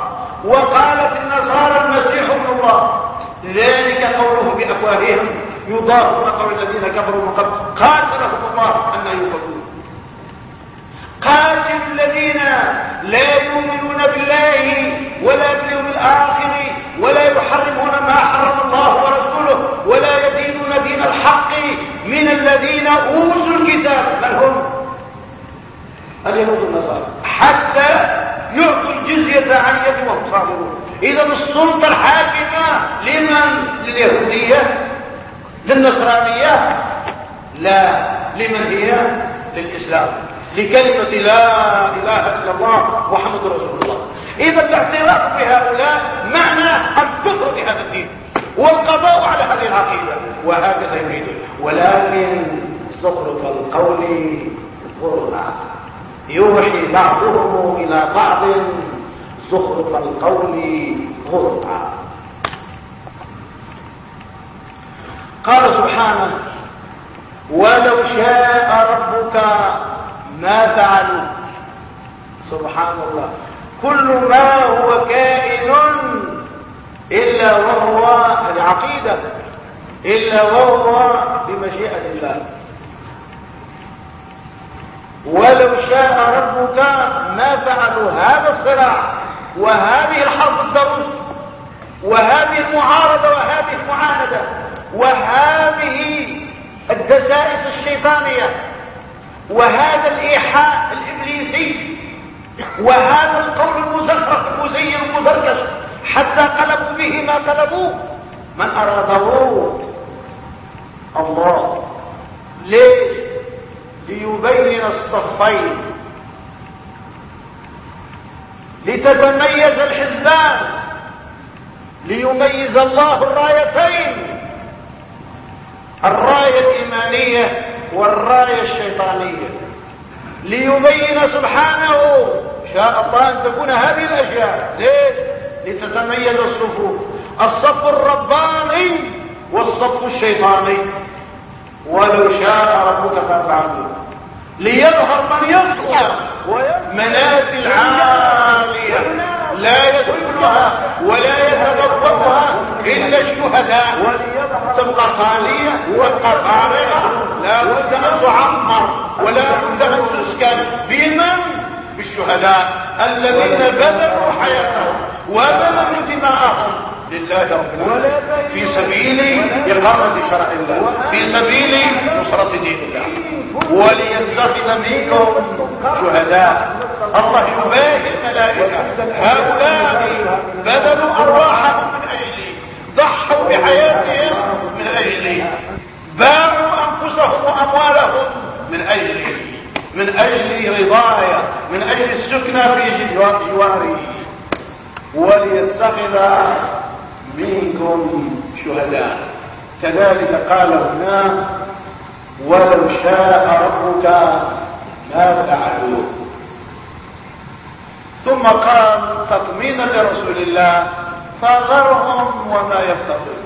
وقالت النصارى المسيح ابن الله. ذلك قوله بأفواههم. يضاهون قول الذين كفروا من قبل. قاتلهم الله أن يؤفكون قاتل الذين لا يؤمنون بالله ولا باليوم الآخر ولا يحرمون ما حرم الله ورسوله ولا يدينون دين الحق من الذين أوتوا الكتاب. من هم اليهود النصارى حتى يعطوا الجزية عن يد وهم صابرون. إذا السلطة الحاكمة لمن؟ لليهودية للنصرانية لا لمن هي؟ للإسلام. لكلمة لا إله إلا الله محمد رسول الله. إذا الاعتراف بهؤلاء معنى الكفر بهذا الدين والقضاء على هذه العقيدة. وهكذا يريدون ولكن زخرف القول غرنا يوحي بعضهم إلى بعض زخرف القول غرنا قال سبحانه ولو شاء ربك ما فعلوا. سبحان الله. كل ما هو كائن إلا وهو العقيدة إلا وهو بمشيئة الله. ولو شاء ربك ما فعلوا. هذا الصراع. وهذه الحرب الدروس وهذه المعارضة وهذه المعاندة وهذه الدسائس الشيطانية وهذا الإيحاء الإبليسي وهذا القول المزخرف المزين المزركش حتى قلبوا به ما قلبوه من أراده الله. ليش؟ ليبين الصفين. لتتميز الحزبان ليميز الله الرايتين. الراية الإيمانية والراية الشيطانية. ليبين سبحانه شاء الله أن تكون هذه الأشياء. ليه؟ لتتميز الصفوف. الصف الرباني والصف الشيطاني. ولو شاء ربك فافعله ليظهر من يصلح منازل عالية لا يدخلها ولا يتبوأها إلا الشهداء. تبقى خالية تبقى فارغة. لا بد أن تعمر ولا بد أن تسكن بمن؟ بالشهداء الذين بذلوا حياتهم وبذلوا دماءهم لله رب في سبيل إقامة شرع الله. في سبيل نصرة دين الله. وليتخذ منكم شهداء. الله يباهي الملائكة. هؤلاء بذلوا أرواحهم من أجلي ضحوا بحياتهم من أجلي باعوا أنفسهم وأموالهم من أجلي من أجل رضايا من أجل السكنة في جواري وليتخذ منكم شهداء. كذلك قال هنا ولو شاء ربك ما فعلوه ثم قال تطمينا لرسول الله فذرهم وما يفتقون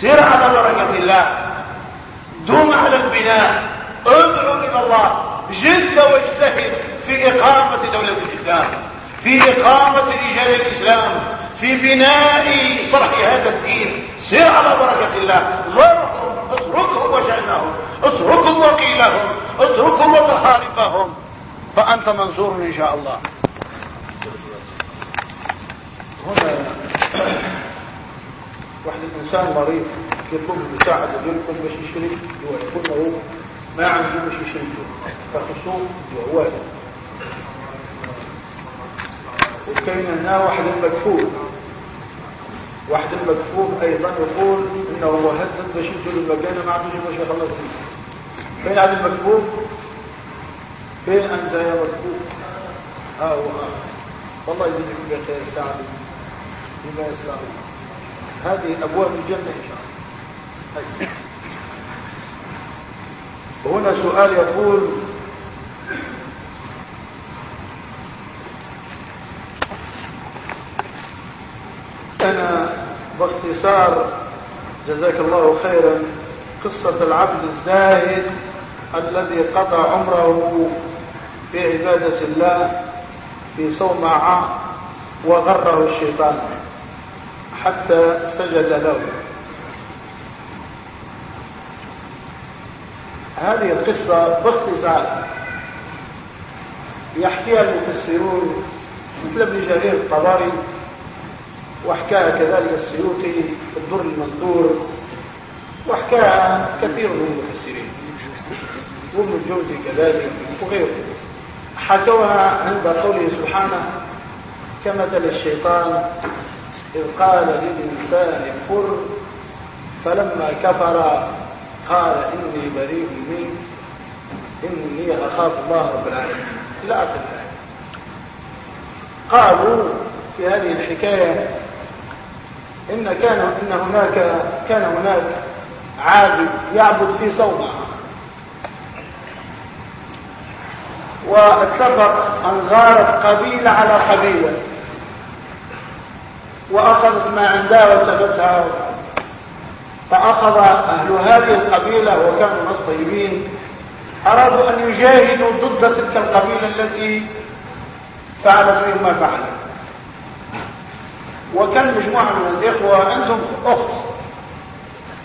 سر على بركة الله. دم على البناء. ادعو إلى الله. جد واجتهد في إقامة دولة الإسلام في إقامة رجال الإسلام في بناء صرح هذا الدين. سر على بركة الله. اتركهم وشأنهم اتركهم وقيلهم اتركهم ومحاربهم فأنت منصور إن شاء الله. هنا واحد الإنسان مريض يطلب مساعدة يقول باش يشري يقول له ما عنده باش يشري فخصوص جوال وكاين هنا واحد المكفوف واحد المكفوف أيضا يقول إنه باش يدخل المكان ما عندوش باش يخلص فيه. فين هذا المكفوف؟ فين أنت يا مكفوف؟ ها هو. والله يجزيك بخير سعد. بما يسعد. هذه أبواب الجنة إن شاء الله. وهنا سؤال يقول أنا باختصار جزاك الله خيرا. قصة العبد الزاهد الذي قضى عمره في عبادة الله في صومعة وغره الشيطان حتى سجد له. هذه القصة باختصار يحكيها المفسرون مثل ابن جرير الطبري وحكاها كذلك السيوطي في الدر المنثور وحكاها كثير من المفسرين وابن الجوزي كذلك وغيره. حكوها عند قوله سبحانه كمثل الشيطان إذ قال للإنسان كفر فلما كفر قال إني بريء منك إني أخاف الله رب العالمين. آخر الآية قالوا في هذه الحكاية إن كان إن هناك كان هناك عابد يعبد في صومعة واتفق أن غارت قبيلة على قبيلة. وأخذت ما عندها وسبتها. فأخذ أهل هذه القبيلة وكانوا ناس طيبين. أرادوا أن يجاهدوا ضد تلك القبيلة التي فعلت بهم ما فعلت وكان مجموعة من الإخوة عندهم أخت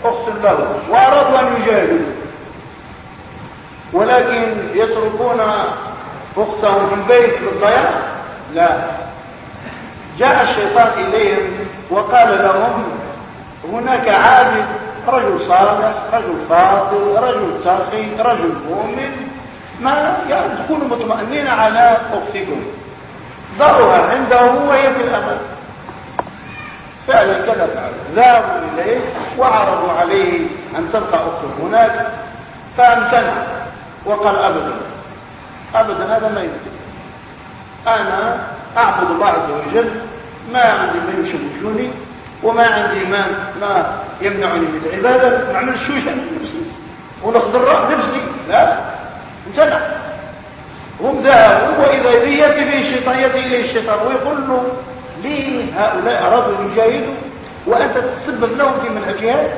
أخت له وأرادوا أن يجاهدوا. ولكن يتركون أختهم في البيت للضياع لا. جاء الشيطان إليهم وقال لهم هناك عابد رجل صالح رجل فاضل رجل تقي رجل مؤمن ما يعني تكونوا مطمئنين على أختكم. ضعوها عنده وهي في الأمل فعلا كذا فعل ذهبوا إليه وعرضوا عليه أن تبقى أخته هناك فأمتنع وقال أبدا أبدا هذا ما يمكن. أنا أعبد الله عز وجل ما عندي ما يشوشوني وما عندي ما ما يمنعني من العبادة نعمل الشوشة نفسي. ونخضر نفسي. لا امتنع. هم ذهبوا وإذا يأتي به الشيطان يأتي إليه الشيطان ويقول له ليه هؤلاء أرادوا يجاهدوا وأنت تسبب لهم في من الجهاد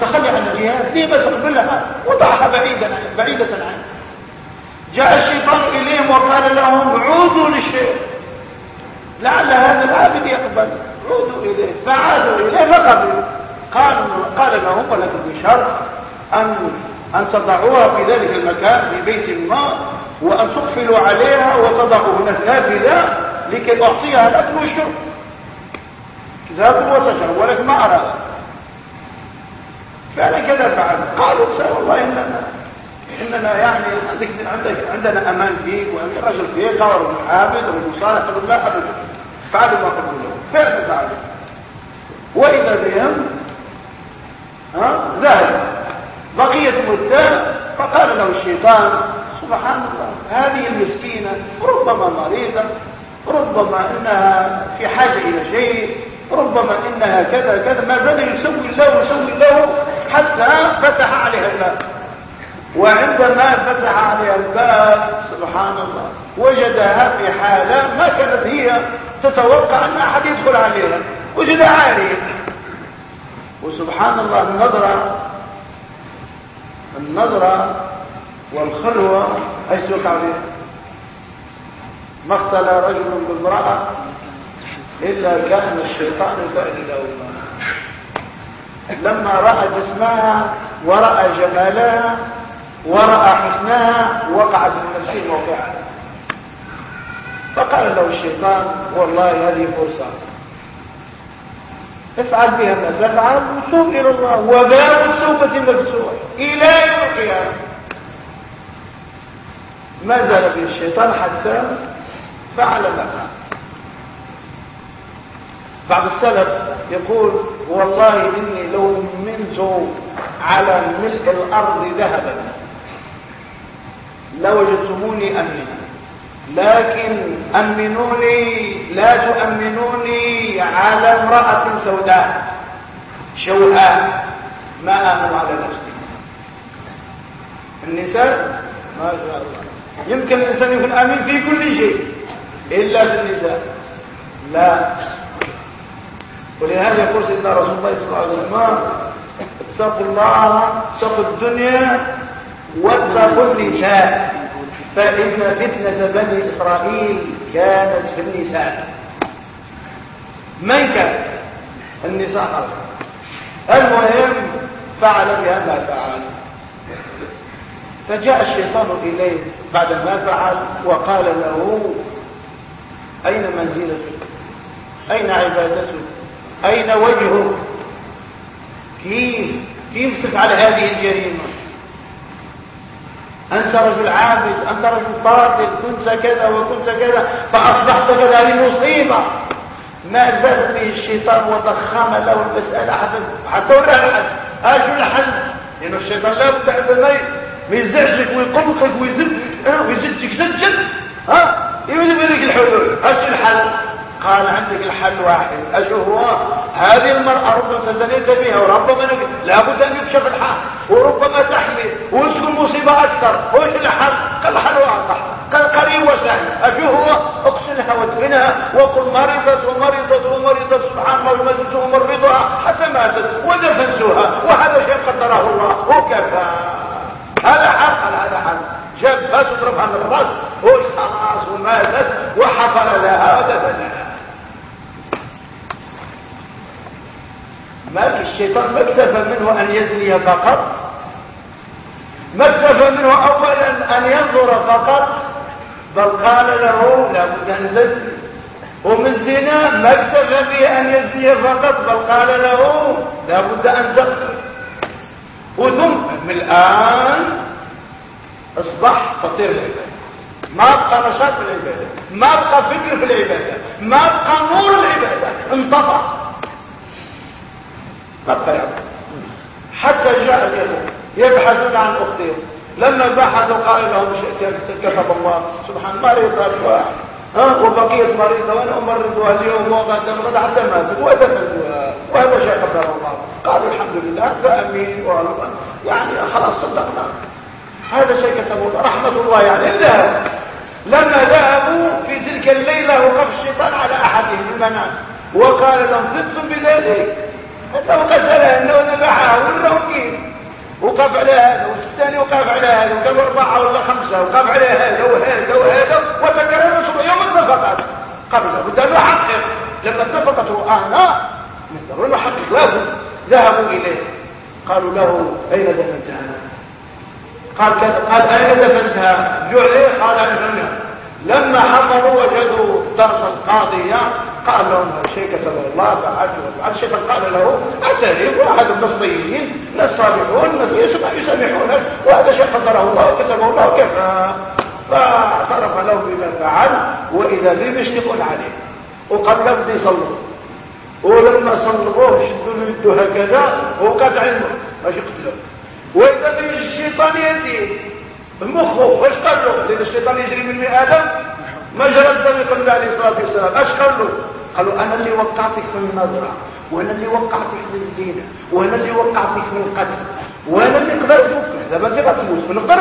تخلي عن الجهاد ليه ما تقبلها وضعها بعيدا بعيدة عنه جاء الشيطان إليهم وقال لهم عودوا للشيء لعل هذا العابد يقبل. عودوا إليه. فعادوا إليه فقبلوا. قال قال لهم ولكن بشرط أن أن تضعوها في ذلك المكان في بيت ما وأن تقفلوا عليها وتضعوا هناك نافذة لكي أعطيها الأكل والشرب ذهبوا وتشرب ولكن ما أراد. فعلا كذا فعل. قالوا والله إننا إننا يعني عندك عندك عندنا أمان فيك وأنت رجل فيك ورجل عابد ورجل صالح قالوا لا أبدا فعلوا ما قالوا فعلا فعلوا. وإذا بهم ها ذهب. بقية مدة فقال له الشيطان سبحان الله هذه المسكينة ربما مريضة ربما إنها في حاجة إلى شيء ربما إنها كذا كذا ما زال يسوي الله يسوي له حتى فتح عليها الباب. وعندما فتح عليها الباب سبحان الله وجدها في حالة ما كانت هي تتوقع أن أحد يدخل عليها. وجدها عالية وسبحان الله النظرة النظرة والخلوة إيش وقع بها ما اختلى رجل بامرأة إلا كان الشيطان فأجده لما رأى جسمها ورأى جمالها ورأى حسنها وقعت من نفسه موقعها. فقال له الشيطان والله هذه فرصة. افعل بها ما تفعل وتوب إلى الله. وباب التوبة مفتوح إلى يوم القيامة. ما زال به الشيطان حتى فعل ما بعض السلف يقول والله إني لو منت على ملء الأرض ذهبا لوجدتموني أمنا لكن أمنوني لا تؤمنوني على امرأة سوداء شوهاء ما آمن على نفسي. النساء ما شاء الله. يمكن الإنسان يكون أمين في كل شيء. إلا في النساء. لا. ولهذا يقول سيدنا رسول الله صلى الله عليه وسلم اتقوا الله اتقوا الدنيا واتقوا النساء. فإن فتنة بني إسرائيل كانت في النساء. من كان؟ النساء المهم فعل بها ما فعل. فجاء الشيطان إليه بعد ما فعل وقال له أين منزلتك؟ أين عبادتك؟ أين وجهك؟ كيف؟ كيف تفعل هذه الجريمة؟ أنت رجل عابد أنت رجل فاضل كنت كذا وكنت كذا فأصبحت كذا هذه مصيبة ما زال به الشيطان وضخم له المسألة حتى ولا الحل أشو الحل؟ لأن الشيطان لا بد أن ما يزعجك ويقمقك ويزد ويزدك زجا. ها؟ يريد بذلك الحلول؟ أشو الحل. قال عندك الحل واحد. أشو هو. هذه المرأة ربما تزنيت بها وربما لابد أن يكشف الحال. وربما تحمل. وتكون مصيبة أكثر. وش الحل؟ قال الحل واضح. قال قريب وسهل. أشو هو. اقتلها وادفنها وقل مرضت ومرضت ومرضت. سبحان الله ومدت ومرضها. حتى ماتت ودفنتها. وهذا شيء قدره الله. وكفى هذا حق. هذا حق. جاب بس وضربها من الرأس وخلاص وماتت وحفر لها ودفنها ما الشيطان ما اكتفى منه أن يزني فقط؟ ما اكتفى منه اولا أن ينظر فقط؟ بل قال له لابد أن تزني. ومن الزنا ما اكتفى به أن يزني فقط بل قال له لابد أن تقتل. وثم من الآن اصبح فطير العباده ما بقى نشاط في العباده ما بقى فكر في العبادة ما بقى نور العبادة انطفى. بقى حتى جاء اليهود يبحثون عن اختهم لما بحثوا قال لهم كتب الله. سبحان مريضة ها وبقيت مريضة وأنا أمرضها اليوم وغدا وغدا حتى ماتت ودفنتها وهذا شيء قدر الله. قالوا الحمد لله فأمين. يعني خلاص صدقنا. هذا شيء الله رحمة الله يعني ذهب لما ذهبوا في تلك الليلة وقف الشيطان على أحدهم المنام وقال لهم صدتم بذلك؟ أنه قتله أنه ذبحه وأنه كيف وقف على هذا والثاني وقف على هذا. وقف أربعة ولا خمسة وقف على هذا وهذا وهذا. وتكررت يوم اتفقت. قبل بدأوا يحقق لما اتفقت رؤانا من يحقق له ذهبوا إليه. قالوا له أين دفنتها قال قال أين دفنتها؟ جعلي قال دفنها لما حضروا وجدوا درس القاضية قال لهم شيء كتب الله فعلت وفعلت الشيطان قال له أتريد واحد من الصيين ناس صالحون ناس يسامحونك وهذا شيء قدره الله وكتبه الله كفى فاعترف له بما فعل وإذا به يشتقون عليه. وقال لم يصلوا. ولما صلبوه شدوا يده هكذا وقطع الموت. ماشي قتله وإذا من الشيطان يدي مخه. واش قال له؟ لأن الشيطان يجري من آدم. مجرى الدم قبل عليه الصلاة والسلام. اش قال له؟ قالوا أنا اللي وقعتك في النظره وأنا اللي وقعتك في الزينة وأنا اللي وقعتك في القتل وأنا اللي قدرت دابا انت غتموت ونقدر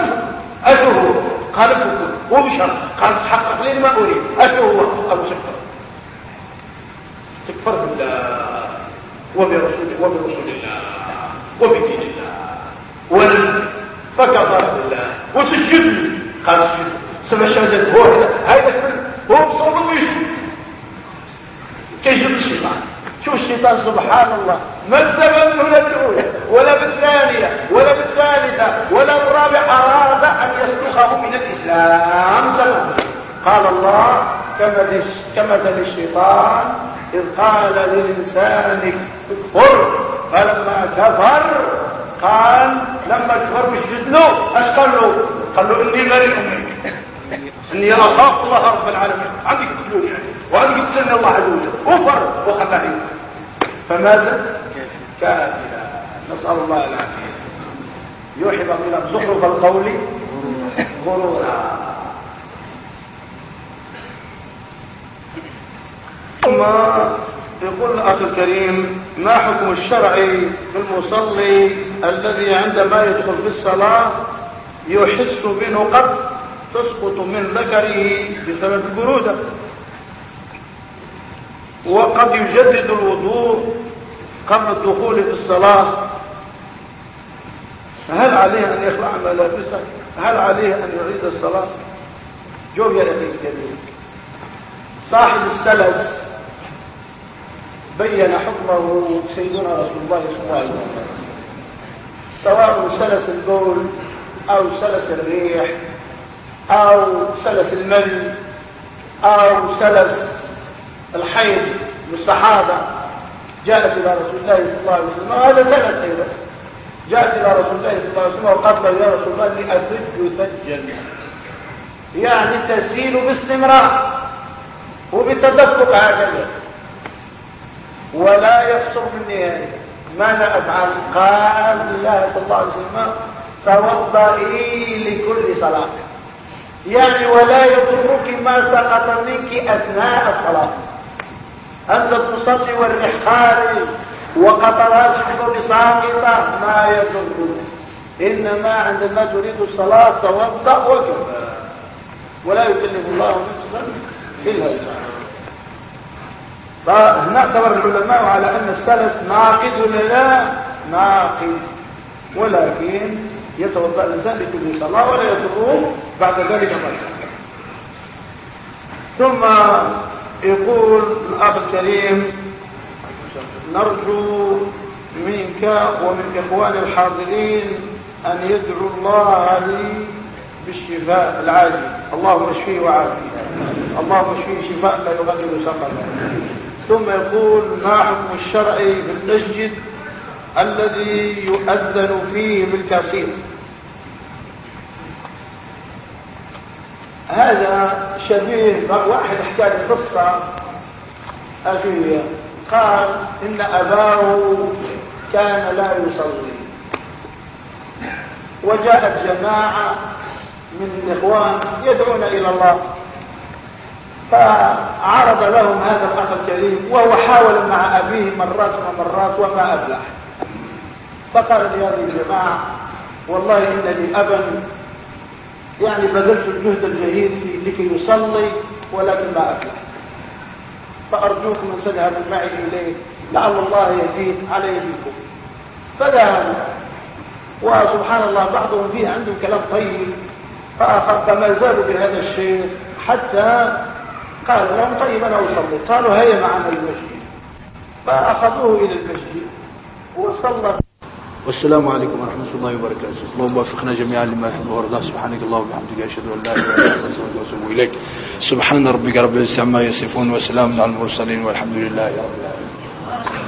اشو هو؟ قال فكر وبشر. قال تحقق لي ما أريد. اشو هو؟ قالوا تكفر. تكفر بالله. وبرسول الله. وبدين الله. ولد. فكفر بالله. وسجد قال سجد سمع شهادة هو. هذا هو بصوت ويسجد كيجب الشيطان؟ شوف الشيطان؟ سبحان الله. ما السبب ولا بالأولى ولا بالثانية ولا بالثالثة ولا بالرابعة. أراد أن يسلخه من الإسلام. قال الله كمثل الشيطان إذ قال للإنسان اكفر. فلما كفر قال لما وش له اش قال له قال له إني بريء منك. إني اخاف الله رب العالمين. عندك يعني وعندك تسلني الله عز وجل. وفر وخلاه فماذا كافرا. نسأل الله العافية. يوحي من زخرف القول. غرورا. ثم يقول الأخ الكريم ما حكم الشرع في المصلي الذي عندما يدخل في الصلاة يحس بنقط تسقط من ذكره بسبب البرودة وقد يجدد الوضوء قبل الدخول في الصلاة؟ هل عليه أن يخلع ملابسه هل عليه أن يعيد الصلاة؟ جوب يا أخي الكريم. صاحب السلس بين حكمه سيدنا رسول الله صلى الله عليه وسلم. سواء سلس البول أو سلس الريح أو سلس المل أو سلس الحيض مستحاضة جاءت إلى رسول الله صلى الله عليه وسلم. وهذا سلس أيضا. جاءت إلى رسول الله صلى الله عليه وسلم وقالت له يا رسول الله لأثج ثجا يعني تسيل باستمرار وبتدفق هكذا ولا يفصل من نهاية ماذا أفعل قال الله صلى الله عليه وسلم توضئي لكل صلاة. يعني ولا يضرك ما سقط منك أثناء الصلاة. أنت تصلي والريح وقطرات الحب ساقطة ما يضرك. إنما عندما تريد الصلاة توضأ وكفى ولا يكلف الله نفسا إلا وسعها. فهنا اعتبر العلماء على أن السلس ناقد ولا لا؟ ناقد. ولكن يتوضأ الإنسان لكل صلاة ولا يضره بعد ذلك ما ثم يقول الأخ الكريم نرجو منك ومن اخوان الحاضرين أن يدعو الله لي بالشفاء العاجل اللهم اشفيه وعافيه. اللهم اشفيه شفاء لا يغادر سقما. ثم يقول ما حكم الشرع في المسجد الذي يؤذن فيه بالكثير هذا شبيه واحد حكى لي قصة أخيه قال إن أباه كان لا يصلي. وجاءت جماعة من الإخوان يدعون إلى الله. فعرض لهم هذا الأخ الكريم وهو حاول مع أبيه مرات ومرات وما أفلح. فقال لي هذه الجماعة والله إن لي أبا يعني بذلت الجهد الجهيد لكي يصلي ولكن ما أفلح. فأرجوكم أن تذهبوا معي إليه لعل الله يزيد على يديكم فذهبوا وسبحان الله بعضهم فيه عندهم كلام طيب فما زالوا بهذا الشيء حتى قال لهم طيب أنا أصلي. قالوا هيا معنا المسجد. فأخذوه إلى المسجد وصلى. والسلام عليكم ورحمة الله وبركاته. اللهم وفقنا جميعا لما يحب ويرضى سبحانك اللهم وبحمدك أشهد أن لا إله إلا أنت أستغفرك وأتوب إليك. سبحان ربك رب العزة عما يصفون وسلام على المرسلين والحمد لله رب العالمين.